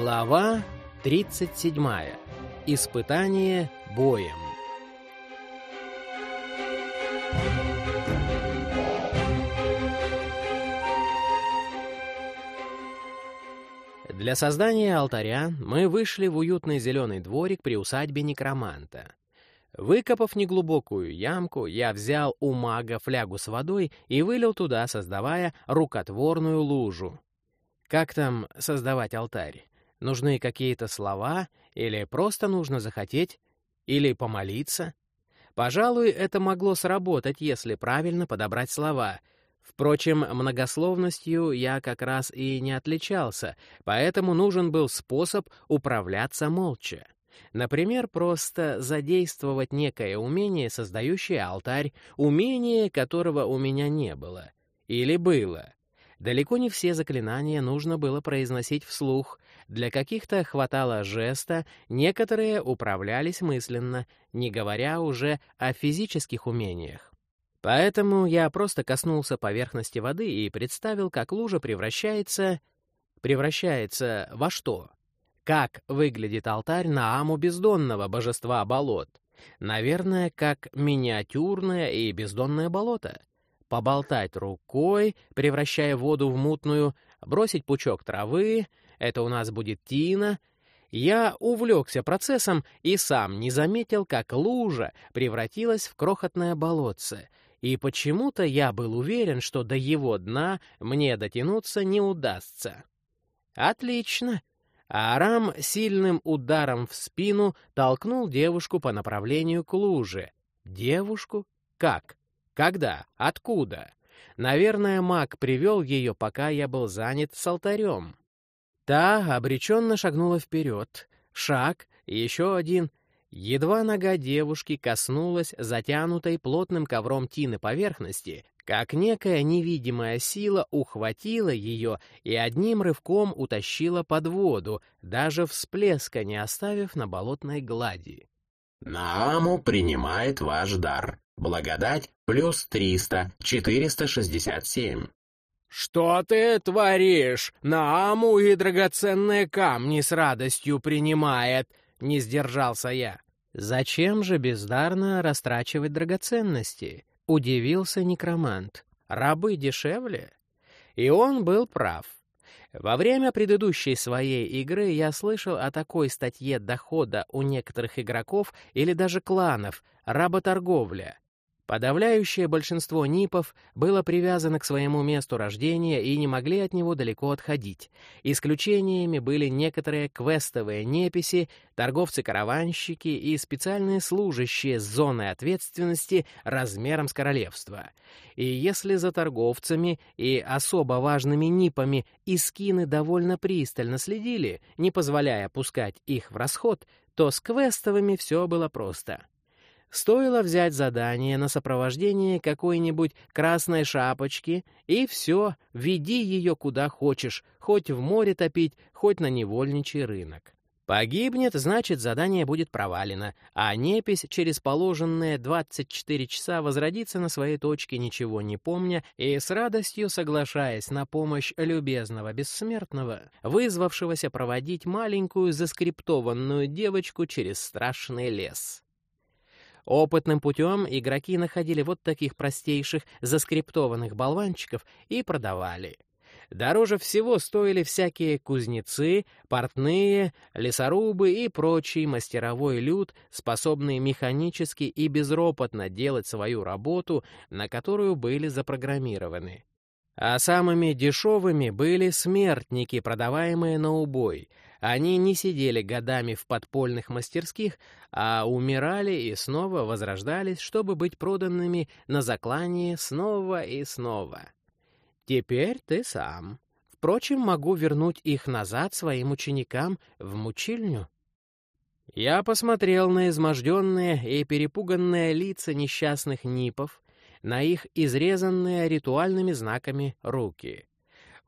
Глава 37. Испытание боем. Для создания алтаря мы вышли в уютный зеленый дворик при усадьбе некроманта. Выкопав неглубокую ямку, я взял у мага флягу с водой и вылил туда, создавая рукотворную лужу. Как там создавать алтарь? Нужны какие-то слова, или просто нужно захотеть, или помолиться? Пожалуй, это могло сработать, если правильно подобрать слова. Впрочем, многословностью я как раз и не отличался, поэтому нужен был способ управляться молча. Например, просто задействовать некое умение, создающее алтарь, умение которого у меня не было. Или было. Далеко не все заклинания нужно было произносить вслух. Для каких-то хватало жеста, некоторые управлялись мысленно, не говоря уже о физических умениях. Поэтому я просто коснулся поверхности воды и представил, как лужа превращается... Превращается во что? Как выглядит алтарь на Аму бездонного божества болот? Наверное, как миниатюрное и бездонное болото поболтать рукой, превращая воду в мутную, бросить пучок травы, это у нас будет тина. Я увлекся процессом и сам не заметил, как лужа превратилась в крохотное болотце, и почему-то я был уверен, что до его дна мне дотянуться не удастся. Отлично. Арам сильным ударом в спину толкнул девушку по направлению к луже. Девушку? Как? Когда? Откуда? Наверное, маг привел ее, пока я был занят с алтарем. Та обреченно шагнула вперед. Шаг, еще один. Едва нога девушки коснулась затянутой плотным ковром тины поверхности, как некая невидимая сила ухватила ее и одним рывком утащила под воду, даже всплеска не оставив на болотной глади. «Нааму принимает ваш дар. Благодать плюс 300, 467. «Что ты творишь? Нааму и драгоценные камни с радостью принимает!» — не сдержался я. «Зачем же бездарно растрачивать драгоценности?» — удивился некромант. «Рабы дешевле?» И он был прав. Во время предыдущей своей игры я слышал о такой статье дохода у некоторых игроков или даже кланов — работорговля. Подавляющее большинство НИПов было привязано к своему месту рождения и не могли от него далеко отходить. Исключениями были некоторые квестовые неписи, торговцы-караванщики и специальные служащие с зоной ответственности размером с королевство. И если за торговцами и особо важными НИПами искины довольно пристально следили, не позволяя пускать их в расход, то с квестовыми все было просто — Стоило взять задание на сопровождение какой-нибудь красной шапочки, и все, веди ее куда хочешь, хоть в море топить, хоть на невольничий рынок. Погибнет, значит, задание будет провалено, а непись через положенные 24 часа возродится на своей точке, ничего не помня, и с радостью соглашаясь на помощь любезного бессмертного, вызвавшегося проводить маленькую заскриптованную девочку через страшный лес. Опытным путем игроки находили вот таких простейших заскриптованных болванчиков и продавали. Дороже всего стоили всякие кузнецы, портные, лесорубы и прочий мастеровой люд, способные механически и безропотно делать свою работу, на которую были запрограммированы. А самыми дешевыми были смертники, продаваемые на убой — они не сидели годами в подпольных мастерских, а умирали и снова возрождались, чтобы быть проданными на заклание снова и снова. Теперь ты сам. Впрочем, могу вернуть их назад своим ученикам в мучильню. Я посмотрел на изможденные и перепуганные лица несчастных нипов, на их изрезанные ритуальными знаками руки —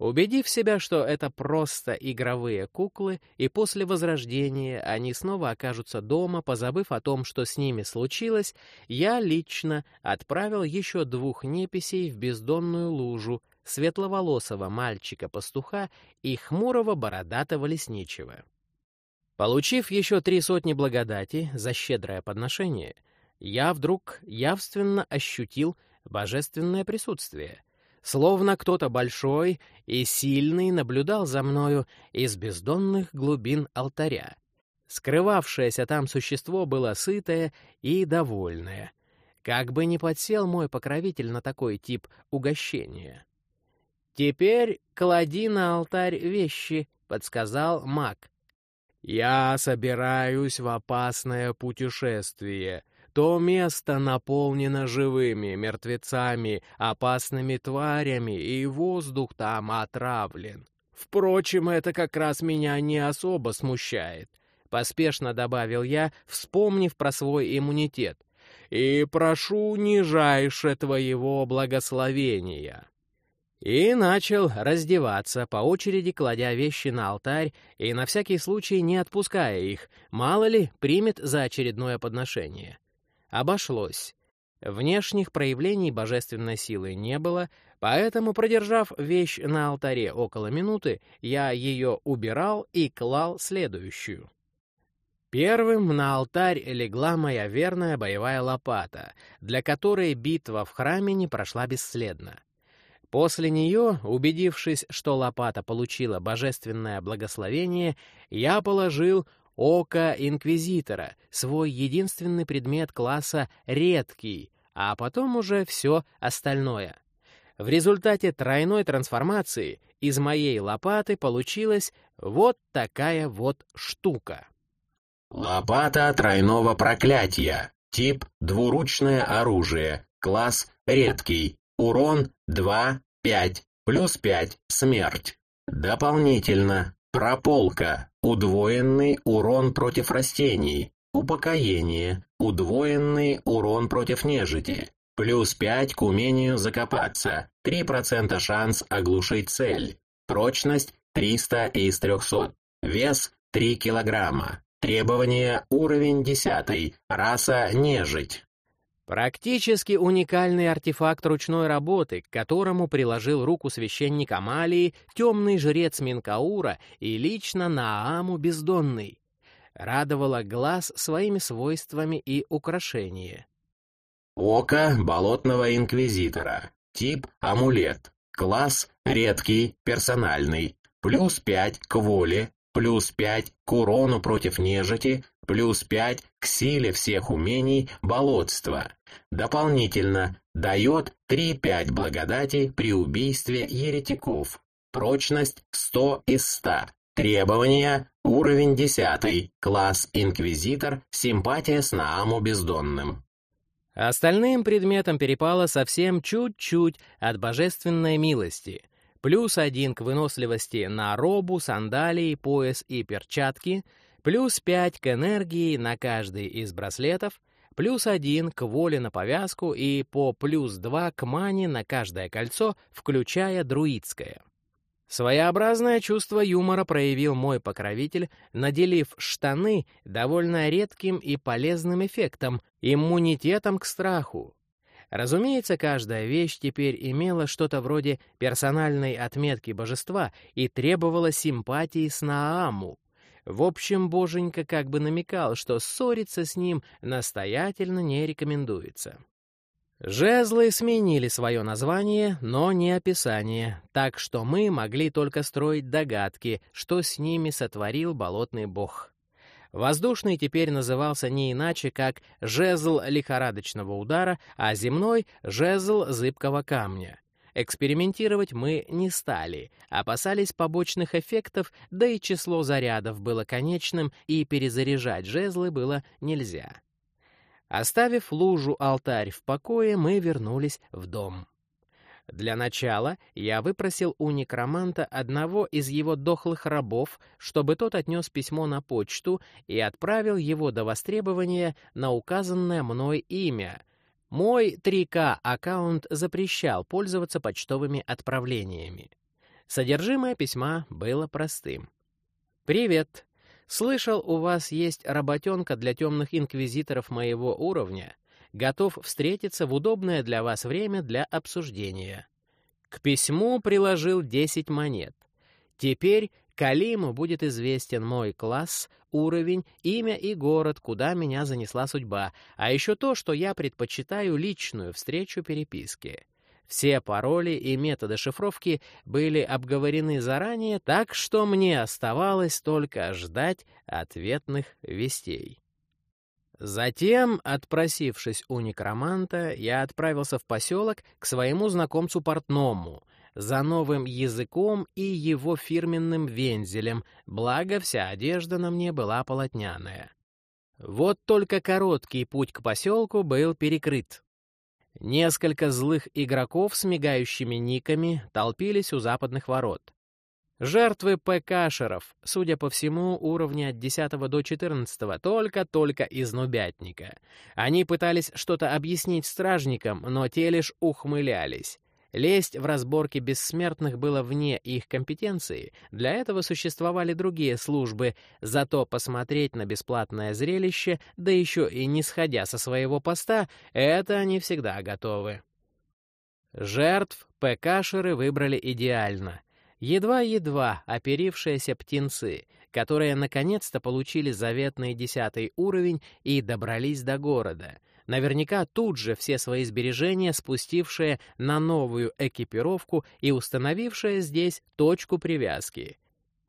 Убедив себя, что это просто игровые куклы, и после возрождения они снова окажутся дома, позабыв о том, что с ними случилось, я лично отправил еще двух неписей в бездонную лужу, светловолосого мальчика-пастуха и хмурого бородатого лесничего. Получив еще три сотни благодати за щедрое подношение, я вдруг явственно ощутил божественное присутствие, словно кто-то большой и сильный наблюдал за мною из бездонных глубин алтаря. Скрывавшееся там существо было сытое и довольное. Как бы ни подсел мой покровитель на такой тип угощения. «Теперь клади на алтарь вещи», — подсказал маг. «Я собираюсь в опасное путешествие. То место наполнено живыми мертвецами, опасными тварями, и воздух там отравлен. Впрочем, это как раз меня не особо смущает», — поспешно добавил я, вспомнив про свой иммунитет. «И прошу нижайше твоего благословения». И начал раздеваться, по очереди кладя вещи на алтарь и на всякий случай не отпуская их, мало ли, примет за очередное подношение. Обошлось. Внешних проявлений божественной силы не было, поэтому, продержав вещь на алтаре около минуты, я ее убирал и клал следующую. Первым на алтарь легла моя верная боевая лопата, для которой битва в храме не прошла бесследно. После нее, убедившись, что лопата получила божественное благословение, я положил око Инквизитора, свой единственный предмет класса «редкий», а потом уже все остальное. В результате тройной трансформации из моей лопаты получилась вот такая вот штука. Лопата тройного проклятия. Тип двуручное оружие. Класс редкий. Урон 2, 5, плюс 5, смерть. Дополнительно, прополка, удвоенный урон против растений, упокоение, удвоенный урон против нежити, плюс 5 к умению закопаться, 3% шанс оглушить цель, прочность 300 из 300, вес 3 килограмма, требование уровень 10, раса нежить. Практически уникальный артефакт ручной работы, к которому приложил руку священник Амалии, темный жрец Минкаура и лично Нааму Бездонный. Радовало глаз своими свойствами и украшения. Око болотного инквизитора. Тип амулет. Класс редкий, персональный. Плюс 5 к воле, плюс 5 к урону против нежити, плюс 5 к силе всех умений болотства. Дополнительно дает 3-5 благодати при убийстве еретиков. Прочность 100 из 100. Требования уровень 10, класс инквизитор, симпатия с Нааму бездонным. Остальным предметам перепало совсем чуть-чуть от божественной милости — плюс один к выносливости на робу, сандалии, пояс и перчатки, плюс пять к энергии на каждый из браслетов, плюс один к воле на повязку и по плюс два к мане на каждое кольцо, включая друидское. Своеобразное чувство юмора проявил мой покровитель, наделив штаны довольно редким и полезным эффектом, иммунитетом к страху. Разумеется, каждая вещь теперь имела что-то вроде персональной отметки божества и требовала симпатии с Нааму. В общем, боженька как бы намекал, что ссориться с ним настоятельно не рекомендуется. Жезлы сменили свое название, но не описание, так что мы могли только строить догадки, что с ними сотворил болотный бог. Воздушный теперь назывался не иначе, как жезл лихорадочного удара, а земной — жезл зыбкого камня. Экспериментировать мы не стали, опасались побочных эффектов, да и число зарядов было конечным, и перезаряжать жезлы было нельзя. Оставив лужу алтарь в покое, мы вернулись в дом. Для начала я выпросил у некроманта одного из его дохлых рабов, чтобы тот отнес письмо на почту и отправил его до востребования на указанное мной имя. Мой 3К-аккаунт запрещал пользоваться почтовыми отправлениями. Содержимое письма было простым. «Привет. Слышал, у вас есть работенка для темных инквизиторов моего уровня готов встретиться в удобное для вас время для обсуждения. К письму приложил 10 монет. Теперь Калиму будет известен мой класс, уровень, имя и город, куда меня занесла судьба, а еще то, что я предпочитаю личную встречу переписки. Все пароли и методы шифровки были обговорены заранее, так что мне оставалось только ждать ответных вестей. Затем, отпросившись у некроманта, я отправился в поселок к своему знакомцу портному за новым языком и его фирменным вензелем, благо вся одежда на мне была полотняная. Вот только короткий путь к поселку был перекрыт. Несколько злых игроков с мигающими никами толпились у западных ворот. Жертвы ПКшеров, судя по всему, уровня от 10 до 14, только-только из нубятника. Они пытались что-то объяснить стражникам, но те лишь ухмылялись. Лезть в разборки бессмертных было вне их компетенции, для этого существовали другие службы, зато посмотреть на бесплатное зрелище, да еще и не сходя со своего поста, это они всегда готовы. Жертв ПКшеры выбрали идеально — Едва-едва оперившиеся птенцы, которые наконец-то получили заветный десятый уровень и добрались до города. Наверняка тут же все свои сбережения спустившие на новую экипировку и установившие здесь точку привязки.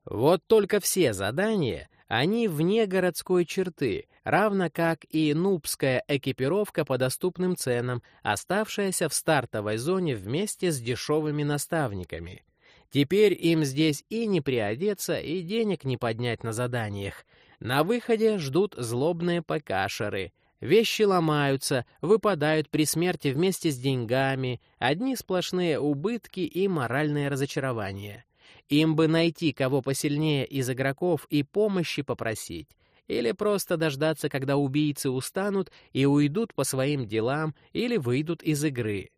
Вот только все задания, они вне городской черты, равно как и нубская экипировка по доступным ценам, оставшаяся в стартовой зоне вместе с дешевыми наставниками — Теперь им здесь и не приодеться, и денег не поднять на заданиях. На выходе ждут злобные покашеры. Вещи ломаются, выпадают при смерти вместе с деньгами, одни сплошные убытки и моральное разочарование. Им бы найти кого посильнее из игроков и помощи попросить. Или просто дождаться, когда убийцы устанут и уйдут по своим делам или выйдут из игры.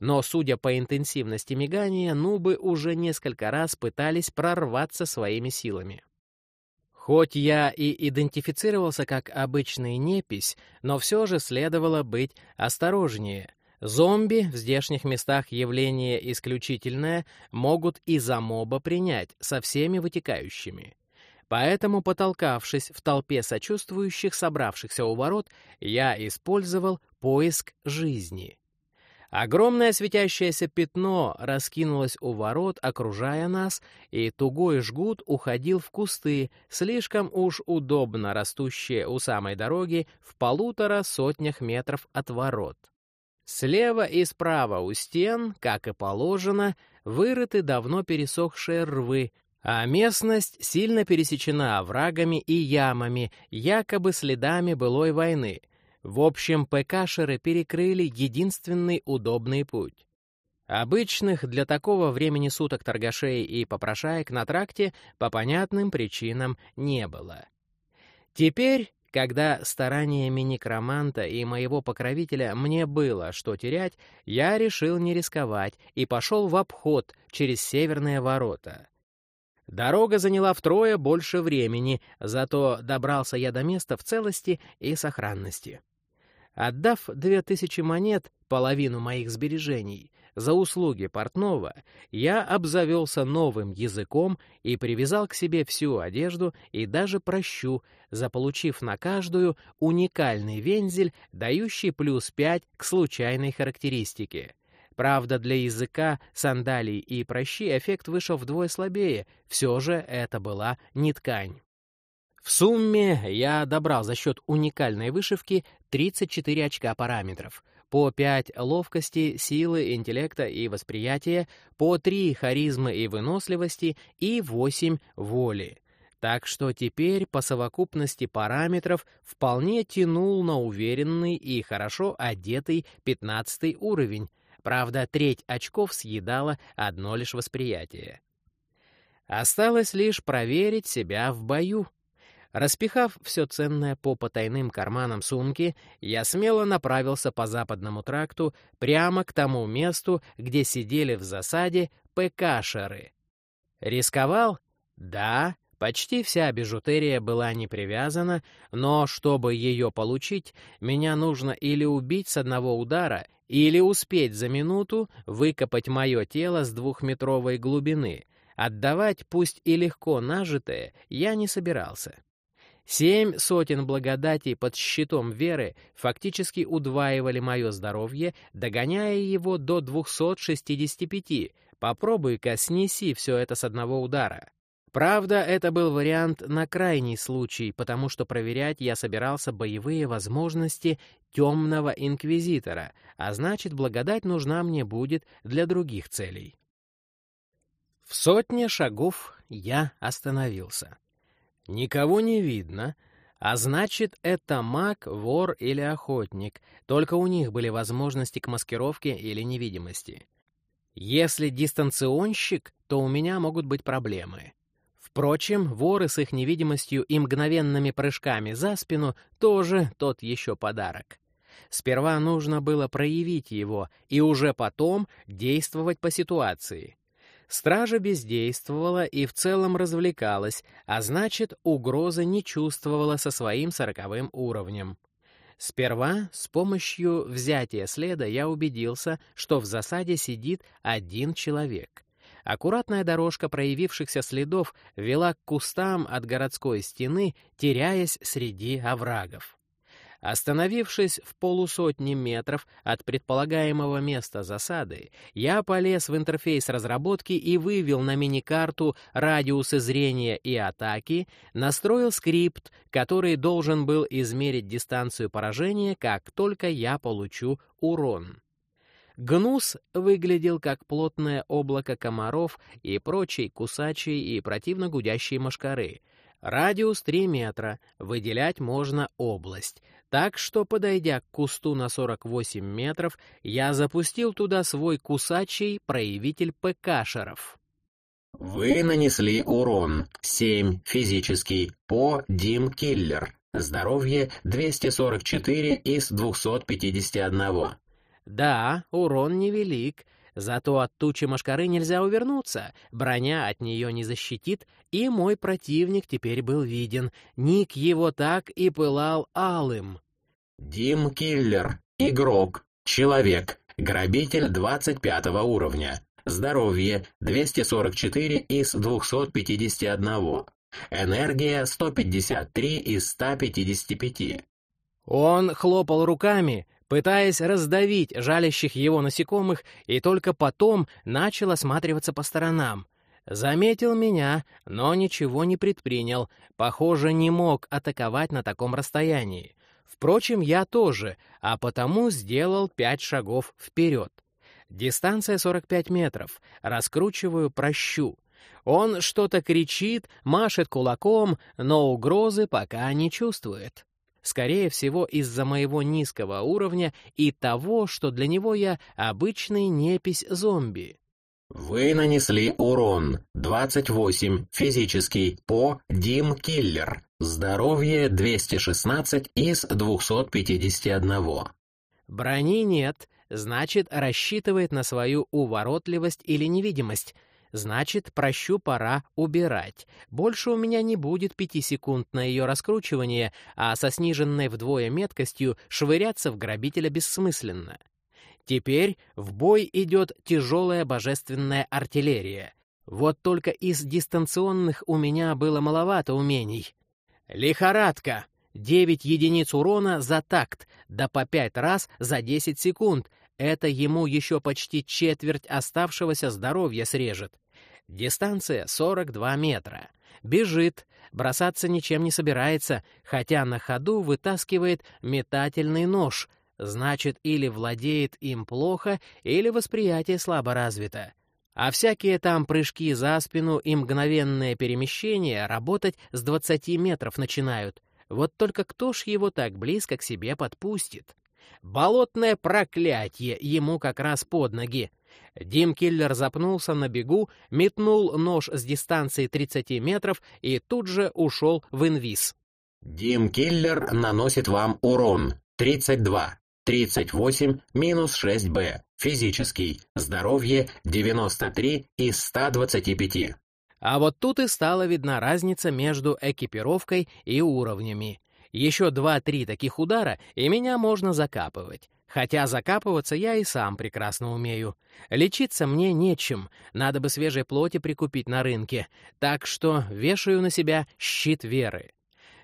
Но, судя по интенсивности мигания, нубы уже несколько раз пытались прорваться своими силами. Хоть я и идентифицировался как обычный непись, но все же следовало быть осторожнее. Зомби в здешних местах явление исключительное могут и за моба принять со всеми вытекающими. Поэтому, потолкавшись в толпе сочувствующих, собравшихся у ворот, я использовал поиск жизни. Огромное светящееся пятно раскинулось у ворот, окружая нас, и тугой жгут уходил в кусты, слишком уж удобно растущие у самой дороги в полутора сотнях метров от ворот. Слева и справа у стен, как и положено, вырыты давно пересохшие рвы, а местность сильно пересечена оврагами и ямами, якобы следами былой войны — в общем, ПКшеры перекрыли единственный удобный путь. Обычных для такого времени суток торгашей и попрошаек на тракте по понятным причинам не было. Теперь, когда стараниями некроманта и моего покровителя мне было что терять, я решил не рисковать и пошел в обход через северные ворота. Дорога заняла втрое больше времени, зато добрался я до места в целости и сохранности. Отдав две тысячи монет, половину моих сбережений, за услуги портного, я обзавелся новым языком и привязал к себе всю одежду и даже прощу, заполучив на каждую уникальный вензель, дающий плюс пять к случайной характеристике. Правда, для языка, сандалий и прощи эффект вышел вдвое слабее, все же это была не ткань. В сумме я добрал за счет уникальной вышивки 34 очка параметров, по 5 ловкости, силы, интеллекта и восприятия, по 3 харизмы и выносливости и 8 воли. Так что теперь по совокупности параметров вполне тянул на уверенный и хорошо одетый 15 уровень, правда, треть очков съедала одно лишь восприятие. Осталось лишь проверить себя в бою. Распихав все ценное по потайным карманам сумки, я смело направился по западному тракту прямо к тому месту, где сидели в засаде ПКшеры. Рисковал? Да, Почти вся бижутерия была не привязана, но чтобы ее получить, меня нужно или убить с одного удара, или успеть за минуту выкопать мое тело с двухметровой глубины. Отдавать, пусть и легко нажитое, я не собирался. Семь сотен благодатей под щитом веры фактически удваивали мое здоровье, догоняя его до 265. Попробуй-ка снеси все это с одного удара. Правда, это был вариант на крайний случай, потому что проверять я собирался боевые возможности темного инквизитора, а значит, благодать нужна мне будет для других целей. В сотне шагов я остановился. Никого не видно, а значит, это маг, вор или охотник, только у них были возможности к маскировке или невидимости. Если дистанционщик, то у меня могут быть проблемы. Впрочем, воры с их невидимостью и мгновенными прыжками за спину тоже тот еще подарок. Сперва нужно было проявить его и уже потом действовать по ситуации. Стража бездействовала и в целом развлекалась, а значит, угрозы не чувствовала со своим сороковым уровнем. Сперва с помощью взятия следа я убедился, что в засаде сидит один человек. Аккуратная дорожка проявившихся следов вела к кустам от городской стены, теряясь среди оврагов. Остановившись в полусотни метров от предполагаемого места засады, я полез в интерфейс разработки и вывел на мини-карту радиусы зрения и атаки, настроил скрипт, который должен был измерить дистанцию поражения, как только я получу урон. Гнус выглядел как плотное облако комаров и прочей кусачей и противно гудящей мошкары. Радиус 3 метра, выделять можно область. Так что, подойдя к кусту на 48 метров, я запустил туда свой кусачий проявитель ПК-шеров. Вы нанесли урон 7 физический по Дим Киллер. Здоровье 244 из 251. Да, урон невелик, зато от тучи машкары нельзя увернуться, броня от нее не защитит, и мой противник теперь был виден. Ник его так и пылал алым. Дим Киллер. Игрок. Человек. Грабитель 25 уровня. Здоровье 244 из 251. Энергия 153 из 155. Он хлопал руками, пытаясь раздавить жалящих его насекомых, и только потом начал осматриваться по сторонам. Заметил меня, но ничего не предпринял, похоже, не мог атаковать на таком расстоянии. Впрочем, я тоже, а потому сделал пять шагов вперед. Дистанция 45 метров. Раскручиваю прощу. Он что-то кричит, машет кулаком, но угрозы пока не чувствует. Скорее всего, из-за моего низкого уровня и того, что для него я обычный непись зомби. Вы нанесли урон 28 физический по Дим Киллер. Здоровье 216 из 251. Брони нет, значит, рассчитывает на свою уворотливость или невидимость. Значит, прощу пора убирать. Больше у меня не будет пяти секунд на ее раскручивание, а со сниженной вдвое меткостью швыряться в грабителя бессмысленно. Теперь в бой идет тяжелая божественная артиллерия. Вот только из дистанционных у меня было маловато умений. Лихорадка. 9 единиц урона за такт, да по 5 раз за 10 секунд. Это ему еще почти четверть оставшегося здоровья срежет. Дистанция 42 метра. Бежит, бросаться ничем не собирается, хотя на ходу вытаскивает метательный нож. Значит, или владеет им плохо, или восприятие слабо развито. А всякие там прыжки за спину и мгновенное перемещение работать с 20 метров начинают. Вот только кто ж его так близко к себе подпустит? Болотное проклятие ему как раз под ноги. Дим Киллер запнулся на бегу, метнул нож с дистанции 30 метров и тут же ушел в инвиз. Дим Киллер наносит вам урон 32. 38 минус 6Б. Физический. Здоровье 93 из 125. А вот тут и стала видна разница между экипировкой и уровнями. Еще два-три таких удара, и меня можно закапывать. Хотя закапываться я и сам прекрасно умею. Лечиться мне нечем, надо бы свежей плоти прикупить на рынке, так что вешаю на себя щит веры.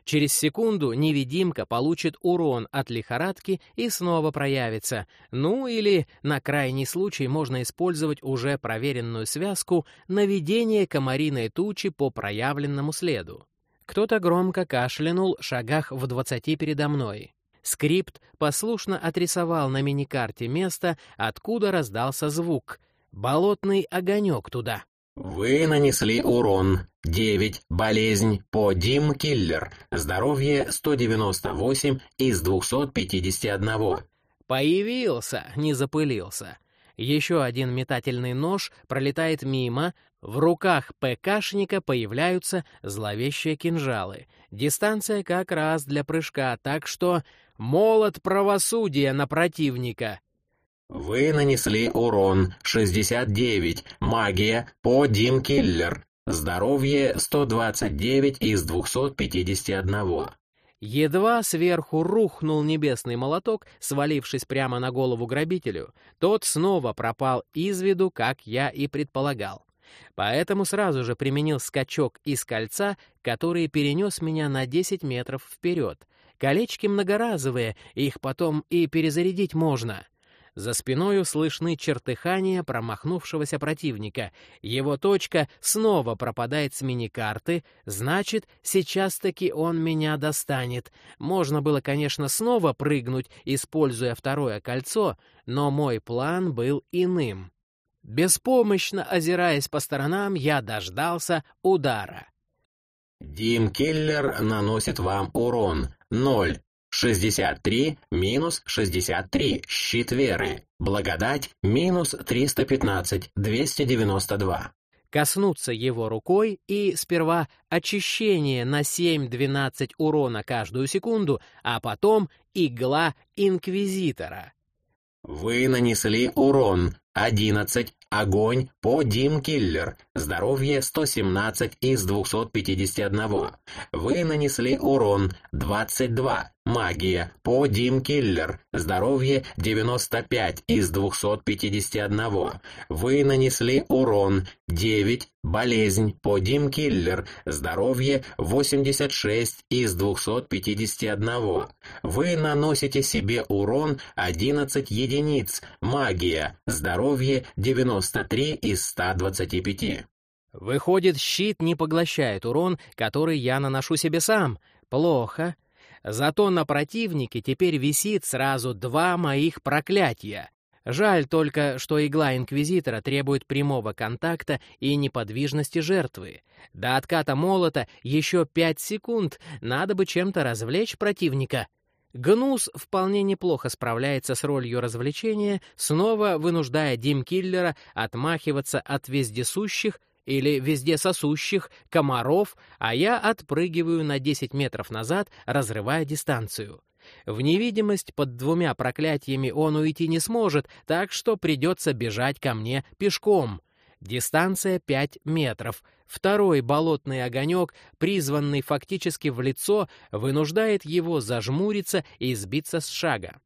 Через секунду невидимка получит урон от лихорадки и снова проявится. Ну или, на крайний случай, можно использовать уже проверенную связку наведение комариной тучи по проявленному следу. Кто-то громко кашлянул шагах в двадцати передо мной. Скрипт послушно отрисовал на миникарте место, откуда раздался звук. Болотный огонек туда. Вы нанесли урон 9, болезнь по Дим Киллер, здоровье 198 из 251. Появился, не запылился. Еще один метательный нож пролетает мимо, в руках ПКшника появляются зловещие кинжалы. Дистанция как раз для прыжка, так что молот правосудия на противника. Вы нанесли урон 69, магия по Дим Киллер, здоровье 129 из 251. Едва сверху рухнул небесный молоток, свалившись прямо на голову грабителю, тот снова пропал из виду, как я и предполагал. Поэтому сразу же применил скачок из кольца, который перенес меня на 10 метров вперед. Колечки многоразовые, их потом и перезарядить можно. За спиною слышны чертыхания промахнувшегося противника. Его точка снова пропадает с мини-карты, значит, сейчас-таки он меня достанет. Можно было, конечно, снова прыгнуть, используя второе кольцо, но мой план был иным. Беспомощно озираясь по сторонам, я дождался удара. Дим Киллер наносит вам урон. Ноль. 63 минус 63, щит веры. Благодать минус 315, 292. Коснуться его рукой и сперва очищение на 7-12 урона каждую секунду, а потом игла Инквизитора. Вы нанесли урон 11, огонь по Дим Киллер, здоровье 117 из 251. Вы нанесли урон 22, магия по Дим Киллер, здоровье 95 из 251. Вы нанесли урон 9, болезнь по Дим Киллер, здоровье 86 из 251. Вы наносите себе урон 11 единиц, магия, здоровье 93 из 125. Выходит, щит не поглощает урон, который я наношу себе сам. Плохо. Зато на противнике теперь висит сразу два моих проклятия. Жаль только, что игла Инквизитора требует прямого контакта и неподвижности жертвы. До отката молота еще пять секунд, надо бы чем-то развлечь противника. Гнус вполне неплохо справляется с ролью развлечения, снова вынуждая Дим Киллера отмахиваться от вездесущих или везде сосущих комаров, а я отпрыгиваю на 10 метров назад, разрывая дистанцию. В невидимость под двумя проклятиями он уйти не сможет, так что придется бежать ко мне пешком. Дистанция 5 метров. Второй болотный огонек, призванный фактически в лицо, вынуждает его зажмуриться и сбиться с шага.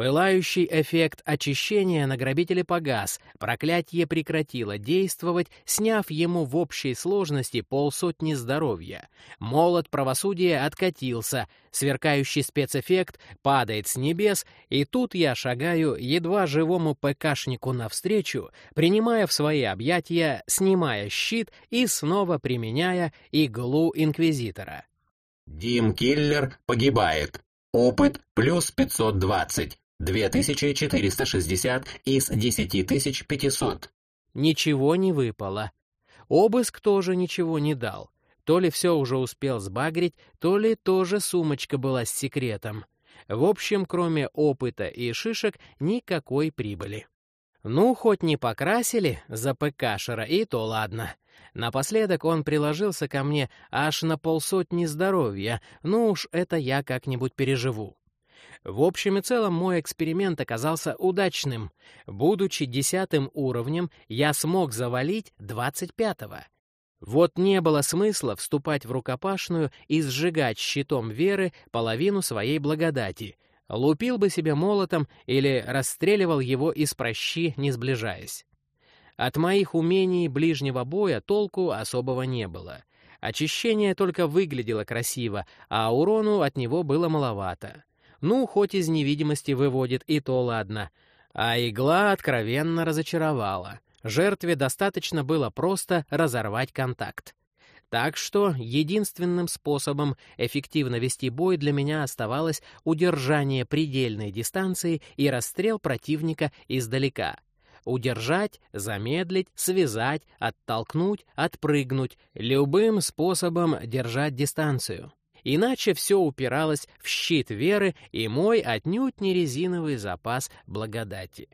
Пылающий эффект очищения на грабителе погас, проклятие прекратило действовать, сняв ему в общей сложности полсотни здоровья. Молот правосудия откатился, сверкающий спецэффект падает с небес, и тут я шагаю едва живому ПКшнику навстречу, принимая в свои объятия, снимая щит и снова применяя иглу Инквизитора. Дим Киллер погибает. Опыт плюс 520. 2460 из 10500. Ничего не выпало. Обыск тоже ничего не дал. То ли все уже успел сбагрить, то ли тоже сумочка была с секретом. В общем, кроме опыта и шишек, никакой прибыли. Ну, хоть не покрасили за ПКшера, и то ладно. Напоследок он приложился ко мне аж на полсотни здоровья, ну уж это я как-нибудь переживу. В общем и целом мой эксперимент оказался удачным. Будучи десятым уровнем, я смог завалить двадцать пятого. Вот не было смысла вступать в рукопашную и сжигать щитом веры половину своей благодати. Лупил бы себе молотом или расстреливал его из прощи, не сближаясь. От моих умений ближнего боя толку особого не было. Очищение только выглядело красиво, а урону от него было маловато. Ну, хоть из невидимости выводит, и то ладно. А игла откровенно разочаровала. Жертве достаточно было просто разорвать контакт. Так что единственным способом эффективно вести бой для меня оставалось удержание предельной дистанции и расстрел противника издалека. Удержать, замедлить, связать, оттолкнуть, отпрыгнуть, любым способом держать дистанцию. Иначе все упиралось в щит веры и мой отнюдь не резиновый запас благодати.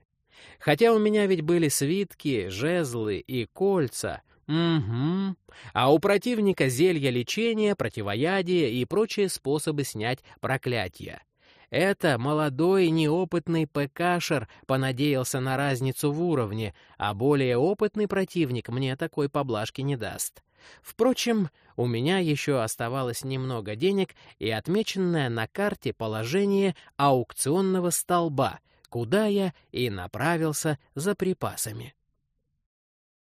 Хотя у меня ведь были свитки, жезлы и кольца. Угу. А у противника зелья лечения, противоядия и прочие способы снять проклятия. Это молодой неопытный ПКшер понадеялся на разницу в уровне, а более опытный противник мне такой поблажки не даст. Впрочем, у меня еще оставалось немного денег и отмеченное на карте положение аукционного столба — куда я и направился за припасами.